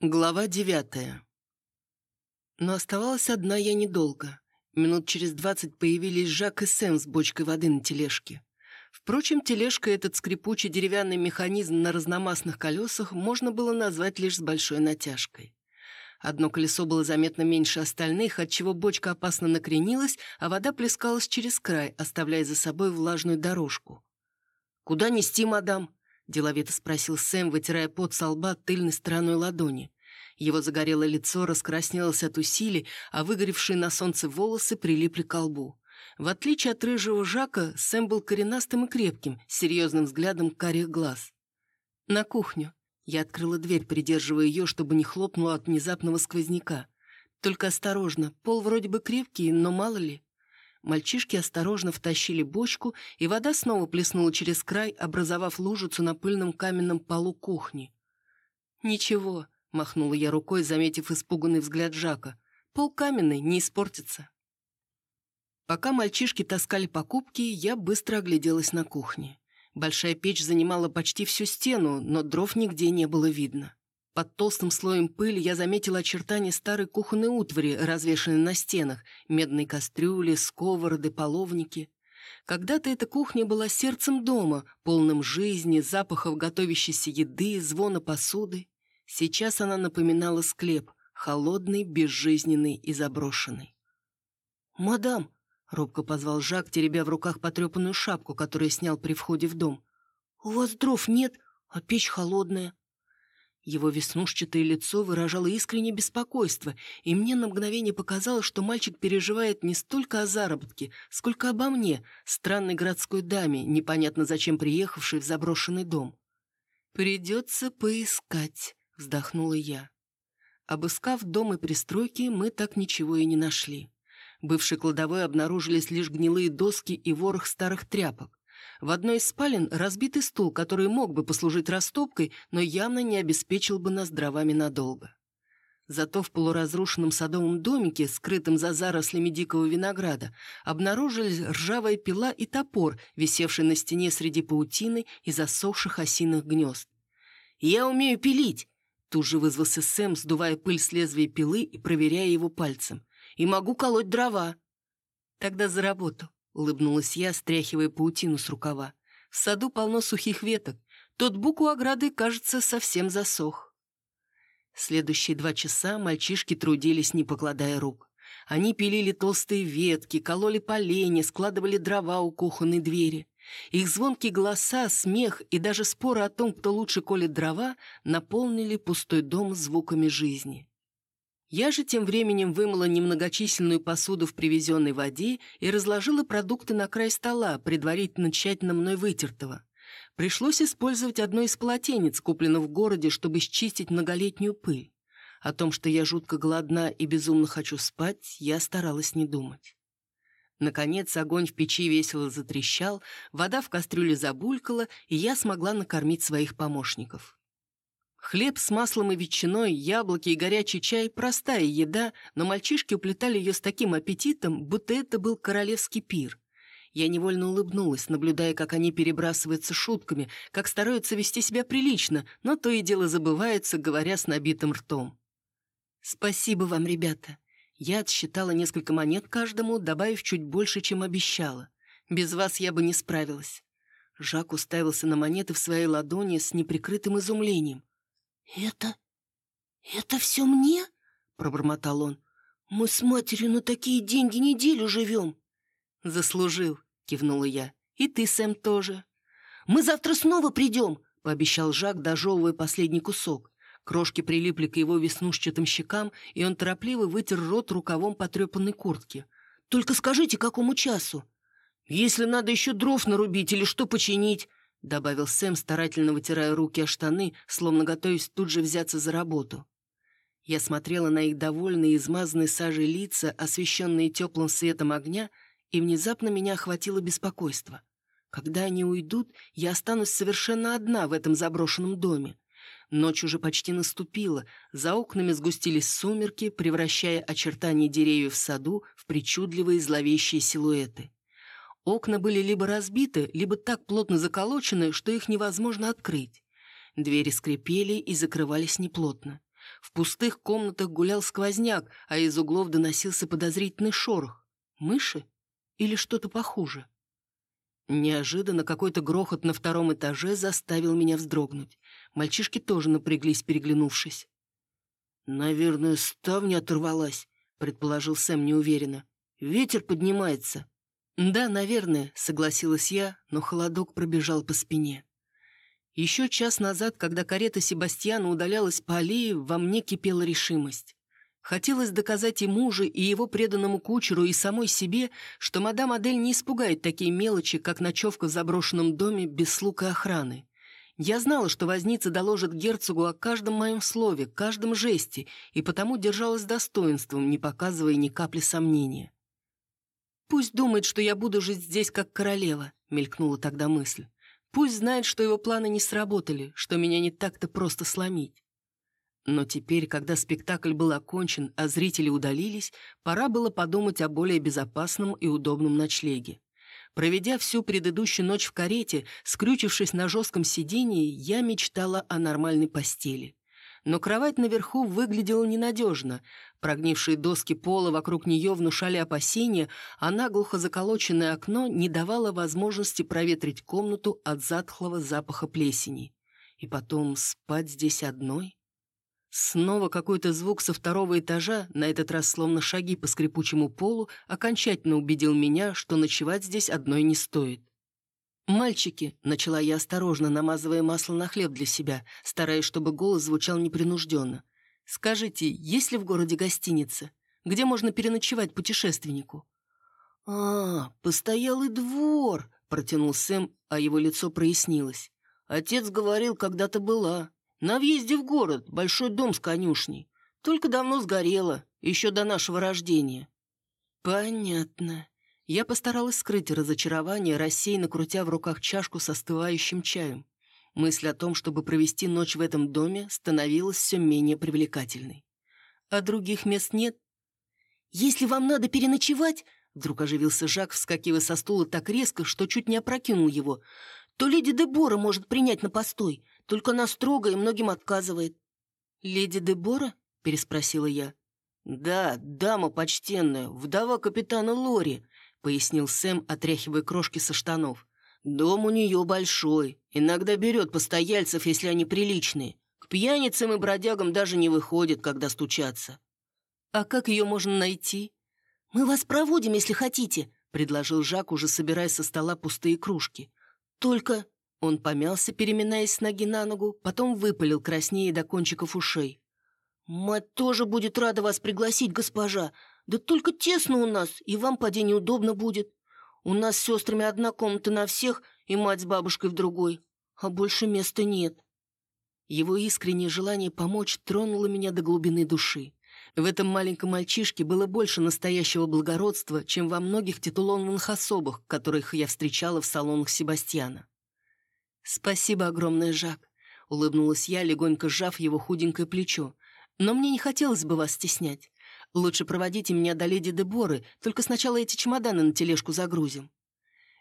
Глава девятая. Но оставалась одна я недолго. Минут через двадцать появились Жак и Сэм с бочкой воды на тележке. Впрочем, тележка этот скрипучий деревянный механизм на разномастных колесах можно было назвать лишь с большой натяжкой. Одно колесо было заметно меньше остальных, отчего бочка опасно накренилась, а вода плескалась через край, оставляя за собой влажную дорожку. «Куда нести, мадам?» — деловито спросил Сэм, вытирая пот со лба тыльной стороной ладони. Его загорелое лицо раскраснелось от усилий, а выгоревшие на солнце волосы прилипли к лбу. В отличие от рыжего Жака, Сэм был коренастым и крепким, с серьезным взглядом карих глаз. «На кухню». Я открыла дверь, придерживая ее, чтобы не хлопнула от внезапного сквозняка. «Только осторожно, пол вроде бы крепкий, но мало ли». Мальчишки осторожно втащили бочку, и вода снова плеснула через край, образовав лужицу на пыльном каменном полу кухни. «Ничего», — махнула я рукой, заметив испуганный взгляд Жака. «Пол каменный, не испортится». Пока мальчишки таскали покупки, я быстро огляделась на кухне. Большая печь занимала почти всю стену, но дров нигде не было видно. Под толстым слоем пыли я заметила очертания старой кухонной утвари, развешанной на стенах, медные кастрюли, сковороды, половники. Когда-то эта кухня была сердцем дома, полным жизни, запахов готовящейся еды, звона посуды. Сейчас она напоминала склеп, холодный, безжизненный и заброшенный. «Мадам!» — робко позвал Жак, теребя в руках потрепанную шапку, которую снял при входе в дом. «У вас дров нет, а печь холодная». Его веснушчатое лицо выражало искреннее беспокойство, и мне на мгновение показалось, что мальчик переживает не столько о заработке, сколько обо мне, странной городской даме, непонятно зачем приехавшей в заброшенный дом. «Придется поискать», — вздохнула я. Обыскав дом и пристройки, мы так ничего и не нашли. В бывшей кладовой обнаружились лишь гнилые доски и ворох старых тряпок. В одной из спален разбитый стул, который мог бы послужить растопкой, но явно не обеспечил бы нас дровами надолго. Зато в полуразрушенном садовом домике, скрытом за зарослями дикого винограда, обнаружились ржавая пила и топор, висевший на стене среди паутины и засохших осиных гнезд. «Я умею пилить!» Тут же вызвался Сэм, сдувая пыль с лезвия пилы и проверяя его пальцем. «И могу колоть дрова!» «Тогда за работу!» Улыбнулась я, стряхивая паутину с рукава. В саду полно сухих веток. Тот бук у ограды, кажется, совсем засох. Следующие два часа мальчишки трудились, не покладая рук. Они пилили толстые ветки, кололи поленья, складывали дрова у кухонной двери. Их звонкие голоса, смех и даже споры о том, кто лучше колет дрова, наполнили пустой дом звуками жизни. Я же тем временем вымыла немногочисленную посуду в привезенной воде и разложила продукты на край стола, предварительно тщательно мной вытертого. Пришлось использовать одно из полотенец, купленных в городе, чтобы счистить многолетнюю пыль. О том, что я жутко голодна и безумно хочу спать, я старалась не думать. Наконец огонь в печи весело затрещал, вода в кастрюле забулькала, и я смогла накормить своих помощников. Хлеб с маслом и ветчиной, яблоки и горячий чай – простая еда, но мальчишки уплетали ее с таким аппетитом, будто это был королевский пир. Я невольно улыбнулась, наблюдая, как они перебрасываются шутками, как стараются вести себя прилично, но то и дело забываются, говоря с набитым ртом. «Спасибо вам, ребята. Я отсчитала несколько монет каждому, добавив чуть больше, чем обещала. Без вас я бы не справилась». Жак уставился на монеты в своей ладони с неприкрытым изумлением. «Это... это все мне?» — пробормотал он. «Мы с матерью на такие деньги неделю живем». «Заслужил», — кивнула я. «И ты, Сэм, тоже». «Мы завтра снова придем», — пообещал Жак, дожевывая последний кусок. Крошки прилипли к его веснушчатым щекам, и он торопливо вытер рот рукавом потрепанной куртки. «Только скажите, какому часу?» «Если надо еще дров нарубить или что починить, — добавил Сэм, старательно вытирая руки о штаны, словно готовясь тут же взяться за работу. Я смотрела на их довольные, измазанные сажей лица, освещенные теплым светом огня, и внезапно меня охватило беспокойство. Когда они уйдут, я останусь совершенно одна в этом заброшенном доме. Ночь уже почти наступила, за окнами сгустились сумерки, превращая очертания деревьев в саду в причудливые зловещие силуэты. Окна были либо разбиты, либо так плотно заколочены, что их невозможно открыть. Двери скрипели и закрывались неплотно. В пустых комнатах гулял сквозняк, а из углов доносился подозрительный шорох. Мыши? Или что-то похуже? Неожиданно какой-то грохот на втором этаже заставил меня вздрогнуть. Мальчишки тоже напряглись, переглянувшись. «Наверное, ставня оторвалась», — предположил Сэм неуверенно. «Ветер поднимается». «Да, наверное», — согласилась я, но холодок пробежал по спине. Еще час назад, когда карета Себастьяна удалялась по аллее, во мне кипела решимость. Хотелось доказать и мужу, и его преданному кучеру, и самой себе, что мадам Адель не испугает такие мелочи, как ночевка в заброшенном доме без слуг и охраны. Я знала, что возница доложит герцогу о каждом моем слове, каждом жесте, и потому держалась достоинством, не показывая ни капли сомнения. «Пусть думает, что я буду жить здесь как королева», — мелькнула тогда мысль. Пусть знает, что его планы не сработали, что меня не так-то просто сломить. Но теперь, когда спектакль был окончен, а зрители удалились, пора было подумать о более безопасном и удобном ночлеге. Проведя всю предыдущую ночь в карете, скрючившись на жестком сидении, я мечтала о нормальной постели. Но кровать наверху выглядела ненадежно. Прогнившие доски пола вокруг нее внушали опасения, а наглухо заколоченное окно не давало возможности проветрить комнату от затхлого запаха плесени. И потом спать здесь одной? Снова какой-то звук со второго этажа, на этот раз словно шаги по скрипучему полу, окончательно убедил меня, что ночевать здесь одной не стоит. «Мальчики», — начала я осторожно, намазывая масло на хлеб для себя, стараясь, чтобы голос звучал непринужденно. «Скажите, есть ли в городе гостиница? Где можно переночевать путешественнику?» «А, постоялый двор», — протянул Сэм, а его лицо прояснилось. «Отец говорил, когда-то была. На въезде в город, большой дом с конюшней. Только давно сгорело, еще до нашего рождения». «Понятно. Я постаралась скрыть разочарование, рассеянно крутя в руках чашку со остывающим чаем. Мысль о том, чтобы провести ночь в этом доме, становилась все менее привлекательной. А других мест нет. «Если вам надо переночевать...» Вдруг оживился Жак, вскакивая со стула так резко, что чуть не опрокинул его. «То леди Дебора может принять на постой, только она строго и многим отказывает». «Леди Дебора?» — переспросила я. «Да, дама почтенная, вдова капитана Лори», — пояснил Сэм, отряхивая крошки со штанов. «Дом у нее большой. Иногда берет постояльцев, если они приличные. К пьяницам и бродягам даже не выходит, когда стучатся». «А как ее можно найти?» «Мы вас проводим, если хотите», — предложил Жак, уже собирая со стола пустые кружки. «Только...» Он помялся, переминаясь с ноги на ногу, потом выпалил краснее до кончиков ушей. «Мать тоже будет рада вас пригласить, госпожа. Да только тесно у нас, и вам поди неудобно будет. У нас с сестрами одна комната на всех, и мать с бабушкой в другой, а больше места нет». Его искреннее желание помочь тронуло меня до глубины души. В этом маленьком мальчишке было больше настоящего благородства, чем во многих титулованных особах, которых я встречала в салонах Себастьяна. «Спасибо огромное, Жак», — улыбнулась я, легонько сжав его худенькое плечо. «Но мне не хотелось бы вас стеснять. Лучше проводите меня до леди Деборы, только сначала эти чемоданы на тележку загрузим».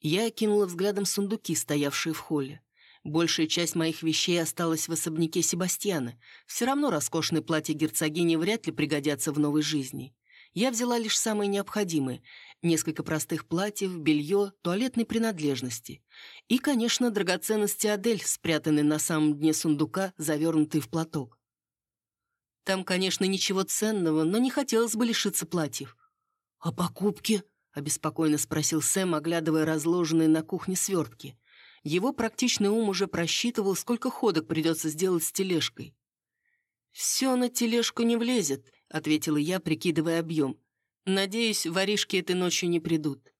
Я кинула взглядом сундуки, стоявшие в холле. Большая часть моих вещей осталась в особняке Себастьяна. Все равно роскошные платья герцогини вряд ли пригодятся в новой жизни. Я взяла лишь самые необходимые. Несколько простых платьев, белье, туалетной принадлежности. И, конечно, драгоценности Адель, спрятанные на самом дне сундука, завернутые в платок. Там, конечно, ничего ценного, но не хотелось бы лишиться платьев. «А покупки?» — обеспокоенно спросил Сэм, оглядывая разложенные на кухне свертки. Его практичный ум уже просчитывал, сколько ходок придется сделать с тележкой. «Все на тележку не влезет», — ответила я, прикидывая объем. «Надеюсь, воришки этой ночью не придут».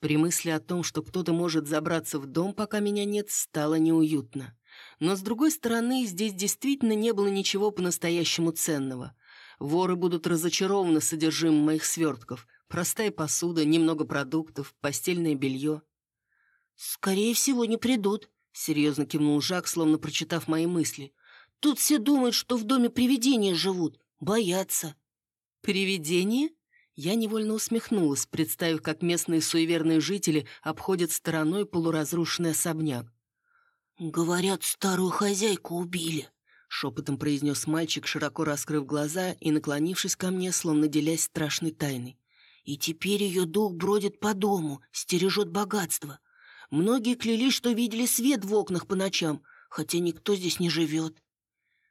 При мысли о том, что кто-то может забраться в дом, пока меня нет, стало неуютно. Но, с другой стороны, здесь действительно не было ничего по-настоящему ценного. Воры будут разочарованы содержимым моих свертков. Простая посуда, немного продуктов, постельное белье. «Скорее всего, не придут», — серьезно кивнул Жак, словно прочитав мои мысли. «Тут все думают, что в доме привидения живут. Боятся». «Привидения?» Я невольно усмехнулась, представив, как местные суеверные жители обходят стороной полуразрушенный особняк. «Говорят, старую хозяйку убили», — шепотом произнес мальчик, широко раскрыв глаза и наклонившись ко мне, словно делясь страшной тайной. «И теперь ее дух бродит по дому, стережет богатство. Многие клялись, что видели свет в окнах по ночам, хотя никто здесь не живет».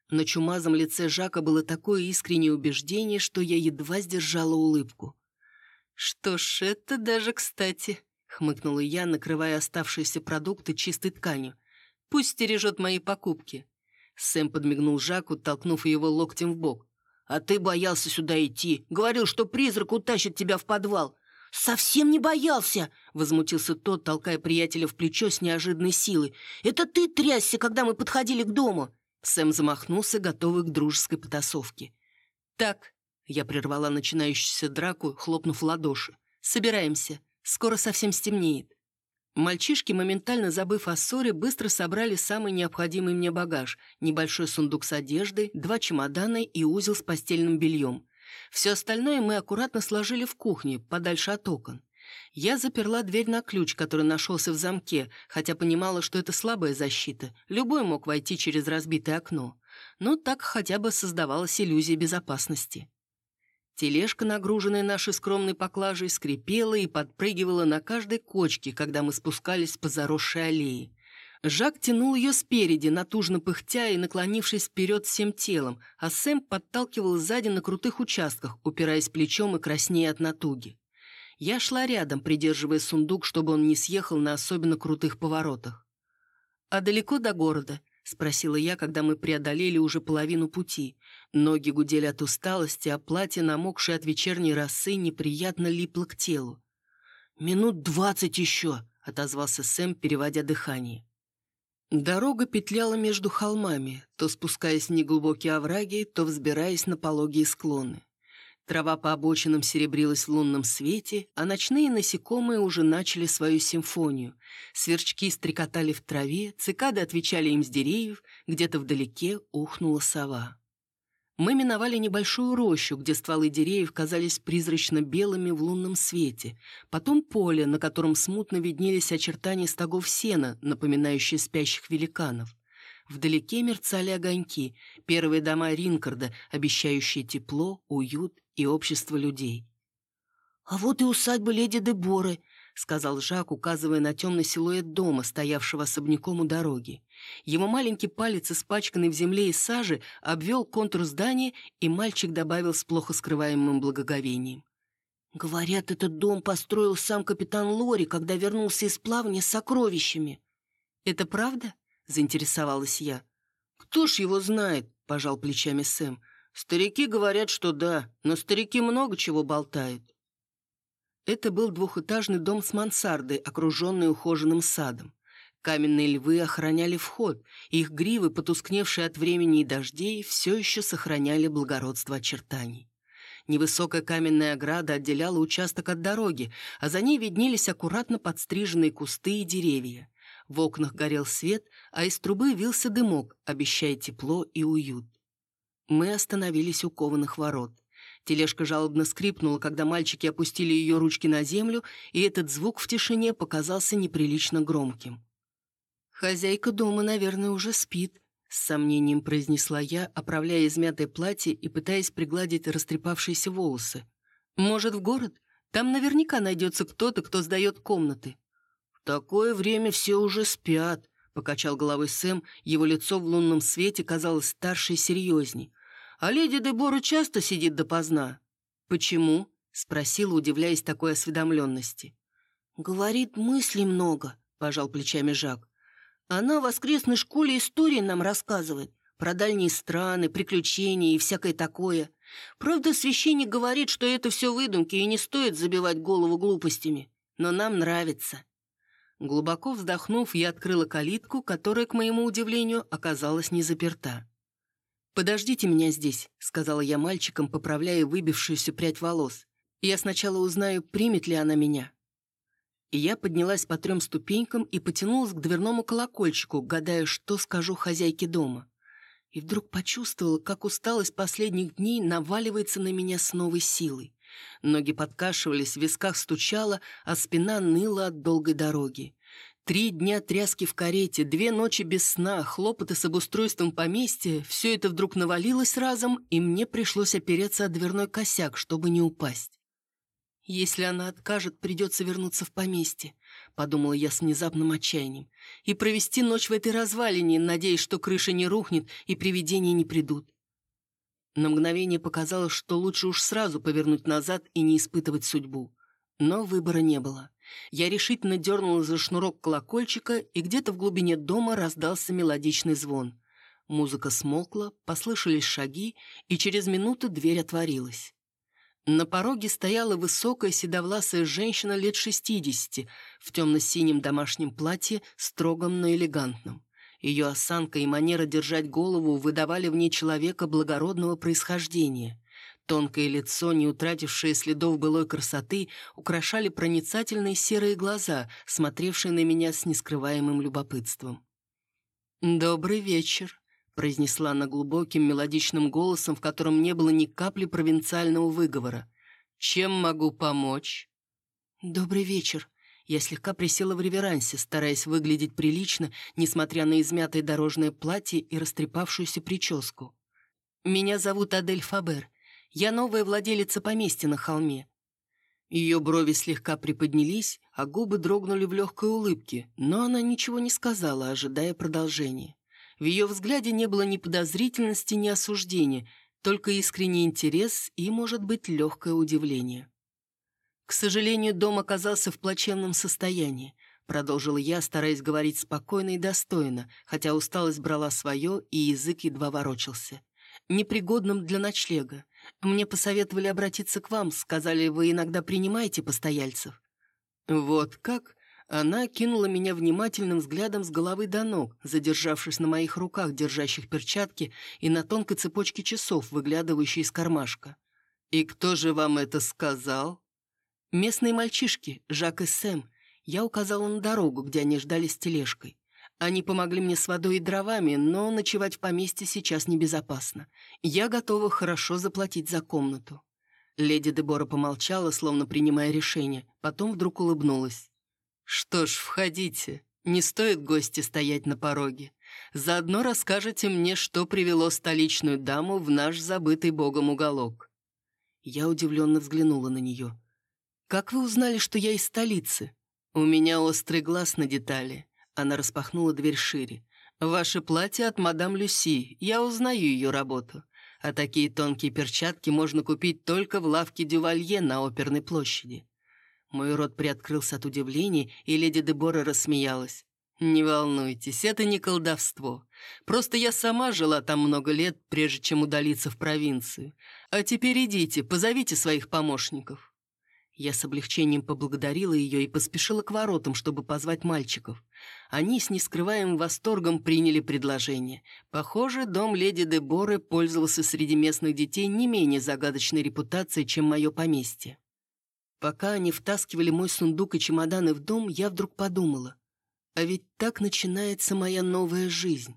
На чумазом лице Жака было такое искреннее убеждение, что я едва сдержала улыбку. «Что ж, это даже кстати», — хмыкнула я, накрывая оставшиеся продукты чистой тканью. «Пусть стережет мои покупки». Сэм подмигнул Жаку, толкнув его локтем в бок. «А ты боялся сюда идти. Говорил, что призрак утащит тебя в подвал». «Совсем не боялся!» — возмутился тот, толкая приятеля в плечо с неожиданной силой. «Это ты трясся, когда мы подходили к дому!» Сэм замахнулся, готовый к дружеской потасовке. «Так», — я прервала начинающуюся драку, хлопнув в ладоши. «Собираемся. Скоро совсем стемнеет». Мальчишки, моментально забыв о ссоре, быстро собрали самый необходимый мне багаж – небольшой сундук с одеждой, два чемодана и узел с постельным бельем. Все остальное мы аккуратно сложили в кухне, подальше от окон. Я заперла дверь на ключ, который нашелся в замке, хотя понимала, что это слабая защита. Любой мог войти через разбитое окно. Но так хотя бы создавалась иллюзия безопасности. Тележка, нагруженная нашей скромной поклажей, скрипела и подпрыгивала на каждой кочке, когда мы спускались по заросшей аллее. Жак тянул ее спереди, натужно пыхтя и наклонившись вперед всем телом, а Сэм подталкивал сзади на крутых участках, упираясь плечом и краснея от натуги. Я шла рядом, придерживая сундук, чтобы он не съехал на особенно крутых поворотах. «А далеко до города?» — спросила я, когда мы преодолели уже половину пути. Ноги гудели от усталости, а платье, намокшее от вечерней росы, неприятно липло к телу. «Минут двадцать еще!» — отозвался Сэм, переводя дыхание. Дорога петляла между холмами, то спускаясь в неглубокие овраги, то взбираясь на пологие склоны. Трава по обочинам серебрилась в лунном свете, а ночные насекомые уже начали свою симфонию. Сверчки стрекотали в траве, цикады отвечали им с деревьев, где-то вдалеке ухнула сова. Мы миновали небольшую рощу, где стволы деревьев казались призрачно белыми в лунном свете, потом поле, на котором смутно виднелись очертания стогов сена, напоминающие спящих великанов. Вдалеке мерцали огоньки, первые дома Ринкарда, обещающие тепло, уют и общество людей. «А вот и усадьба леди Деборы», — сказал Жак, указывая на темный силуэт дома, стоявшего особняком у дороги. Его маленький палец, испачканный в земле и саже, обвел контур здания, и мальчик добавил с плохо скрываемым благоговением. «Говорят, этот дом построил сам капитан Лори, когда вернулся из плавания с сокровищами». «Это правда?» — заинтересовалась я. «Кто ж его знает?» — пожал плечами Сэм. Старики говорят, что да, но старики много чего болтают. Это был двухэтажный дом с мансардой, окруженный ухоженным садом. Каменные львы охраняли вход, их гривы, потускневшие от времени и дождей, все еще сохраняли благородство очертаний. Невысокая каменная ограда отделяла участок от дороги, а за ней виднелись аккуратно подстриженные кусты и деревья. В окнах горел свет, а из трубы вился дымок, обещая тепло и уют. Мы остановились у кованых ворот. Тележка жалобно скрипнула, когда мальчики опустили ее ручки на землю, и этот звук в тишине показался неприлично громким. «Хозяйка дома, наверное, уже спит», — с сомнением произнесла я, оправляя измятое платье и пытаясь пригладить растрепавшиеся волосы. «Может, в город? Там наверняка найдется кто-то, кто сдает комнаты». «В такое время все уже спят», — покачал головой Сэм, его лицо в лунном свете казалось старше и серьезней. А леди Дебора часто сидит допоздна». «Почему?» — спросила, удивляясь такой осведомленности. «Говорит, мыслей много», — пожал плечами Жак. «Она в воскресной школе истории нам рассказывает. Про дальние страны, приключения и всякое такое. Правда, священник говорит, что это все выдумки и не стоит забивать голову глупостями. Но нам нравится». Глубоко вздохнув, я открыла калитку, которая, к моему удивлению, оказалась не заперта. «Подождите меня здесь», — сказала я мальчикам, поправляя выбившуюся прядь волос. «Я сначала узнаю, примет ли она меня». И я поднялась по трем ступенькам и потянулась к дверному колокольчику, гадая, что скажу хозяйке дома. И вдруг почувствовала, как усталость последних дней наваливается на меня с новой силой. Ноги подкашивались, в висках стучало, а спина ныла от долгой дороги. Три дня тряски в карете, две ночи без сна, хлопоты с обустройством поместья — все это вдруг навалилось разом, и мне пришлось опереться о дверной косяк, чтобы не упасть. «Если она откажет, придется вернуться в поместье», — подумала я с внезапным отчаянием, «и провести ночь в этой развалине, надеясь, что крыша не рухнет и привидения не придут». На мгновение показалось, что лучше уж сразу повернуть назад и не испытывать судьбу. Но выбора не было. Я решительно дернула за шнурок колокольчика, и где-то в глубине дома раздался мелодичный звон. Музыка смолкла, послышались шаги, и через минуту дверь отворилась. На пороге стояла высокая седовласая женщина лет шестидесяти в темно-синем домашнем платье, строгом, но элегантном. Ее осанка и манера держать голову выдавали в ней человека благородного происхождения. Тонкое лицо, не утратившее следов былой красоты, украшали проницательные серые глаза, смотревшие на меня с нескрываемым любопытством. «Добрый вечер», — произнесла она глубоким мелодичным голосом, в котором не было ни капли провинциального выговора. «Чем могу помочь?» «Добрый вечер», я слегка присела в реверансе, стараясь выглядеть прилично, несмотря на измятое дорожное платье и растрепавшуюся прическу. «Меня зовут Адель Фабер. Я новая владелица поместья на холме». Ее брови слегка приподнялись, а губы дрогнули в легкой улыбке, но она ничего не сказала, ожидая продолжения. В ее взгляде не было ни подозрительности, ни осуждения, только искренний интерес и, может быть, легкое удивление. «К сожалению, дом оказался в плачевном состоянии», продолжила я, стараясь говорить спокойно и достойно, хотя усталость брала свое, и язык едва ворочался. «Непригодным для ночлега. Мне посоветовали обратиться к вам, сказали, вы иногда принимаете постояльцев». «Вот как?» Она кинула меня внимательным взглядом с головы до ног, задержавшись на моих руках, держащих перчатки, и на тонкой цепочке часов, выглядывающей из кармашка. «И кто же вам это сказал?» «Местные мальчишки, Жак и Сэм. Я указала на дорогу, где они ждали с тележкой. Они помогли мне с водой и дровами, но ночевать в поместье сейчас небезопасно. Я готова хорошо заплатить за комнату». Леди Дебора помолчала, словно принимая решение, потом вдруг улыбнулась. «Что ж, входите. Не стоит гости стоять на пороге. Заодно расскажете мне, что привело столичную даму в наш забытый богом уголок». Я удивленно взглянула на нее. «Как вы узнали, что я из столицы?» «У меня острый глаз на детали. Она распахнула дверь шире. «Ваше платье от мадам Люси. Я узнаю ее работу. А такие тонкие перчатки можно купить только в лавке Дювалье на Оперной площади». Мой рот приоткрылся от удивления, и леди Дебора рассмеялась. «Не волнуйтесь, это не колдовство. Просто я сама жила там много лет, прежде чем удалиться в провинцию. А теперь идите, позовите своих помощников». Я с облегчением поблагодарила ее и поспешила к воротам, чтобы позвать мальчиков. Они с нескрываемым восторгом приняли предложение. Похоже, дом леди Деборы пользовался среди местных детей не менее загадочной репутацией, чем мое поместье. Пока они втаскивали мой сундук и чемоданы в дом, я вдруг подумала, а ведь так начинается моя новая жизнь.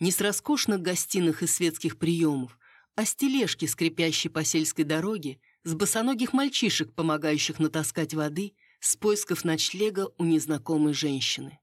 Не с роскошных гостиных и светских приемов, а с тележки, скрипящей по сельской дороге, с босоногих мальчишек, помогающих натаскать воды, с поисков ночлега у незнакомой женщины.